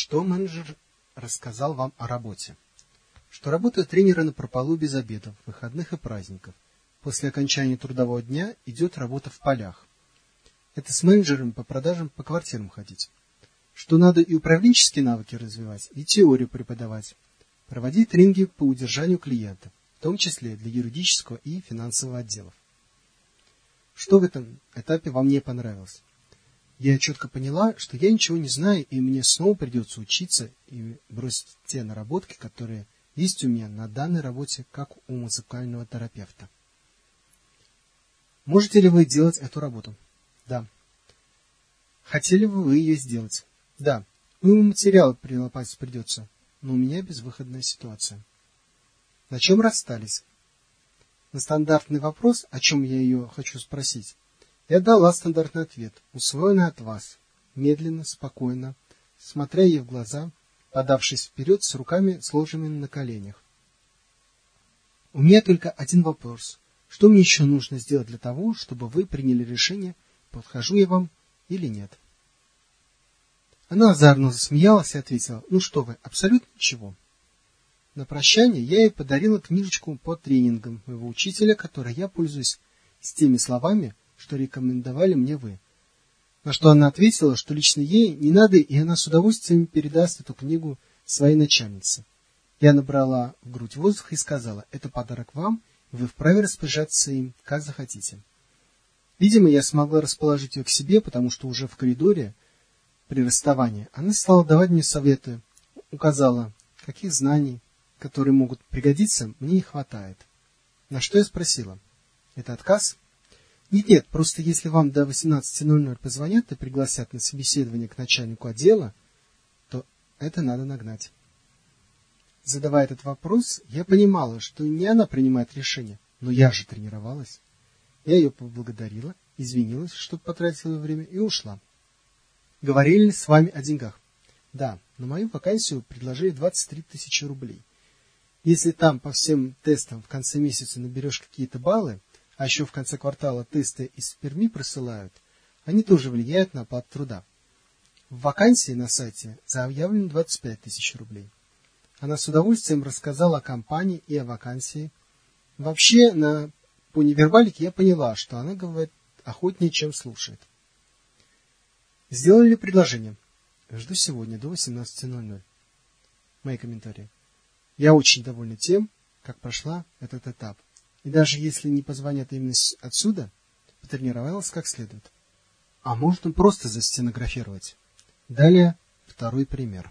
Что менеджер рассказал вам о работе? Что работают тренеры на прополу без обедов, выходных и праздников. После окончания трудового дня идет работа в полях. Это с менеджерами по продажам по квартирам ходить. Что надо и управленческие навыки развивать, и теорию преподавать. Проводить тренинги по удержанию клиента, в том числе для юридического и финансового отделов. Что в этом этапе вам не понравилось? Я четко поняла, что я ничего не знаю, и мне снова придется учиться и бросить те наработки, которые есть у меня на данной работе, как у музыкального терапевта. Можете ли вы делать эту работу? Да. Хотели бы вы ее сделать? Да. Ну, материал прилопать придется, но у меня безвыходная ситуация. На чем расстались? На стандартный вопрос, о чем я ее хочу спросить, я дала стандартный ответ, усвоенный от вас, медленно, спокойно, смотря ей в глаза, подавшись вперед с руками сложенными на коленях. У меня только один вопрос. Что мне еще нужно сделать для того, чтобы вы приняли решение, подхожу я вам или нет? Она озорно засмеялась и ответила, ну что вы, абсолютно ничего. На прощание я ей подарила книжечку по тренингам моего учителя, которой я пользуюсь с теми словами, что рекомендовали мне вы. На что она ответила, что лично ей не надо, и она с удовольствием передаст эту книгу своей начальнице. Я набрала в грудь воздуха и сказала, это подарок вам, и вы вправе распоряжаться им, как захотите. Видимо, я смогла расположить ее к себе, потому что уже в коридоре при расставании она стала давать мне советы, указала, каких знаний, которые могут пригодиться, мне не хватает. На что я спросила, это отказ? Нет-нет, просто если вам до 18.00 позвонят и пригласят на собеседование к начальнику отдела, то это надо нагнать. Задавая этот вопрос, я понимала, что не она принимает решение, но я же тренировалась. Я ее поблагодарила, извинилась, что потратила время, и ушла. Говорили с вами о деньгах? Да, на мою вакансию предложили 23 тысячи рублей. Если там по всем тестам в конце месяца наберешь какие-то баллы, а еще в конце квартала тесты из Перми присылают, они тоже влияют на оплату труда. В вакансии на сайте заявлено 25 тысяч рублей. Она с удовольствием рассказала о компании и о вакансии. Вообще, на, по невербалике я поняла, что она говорит охотнее, чем слушает. Сделали ли предложение? Жду сегодня до 18.00. Мои комментарии. Я очень довольна тем, как прошла этот этап. И даже если не позвонят именно отсюда, потренировалась как следует. А можно просто застенографировать. Далее второй пример.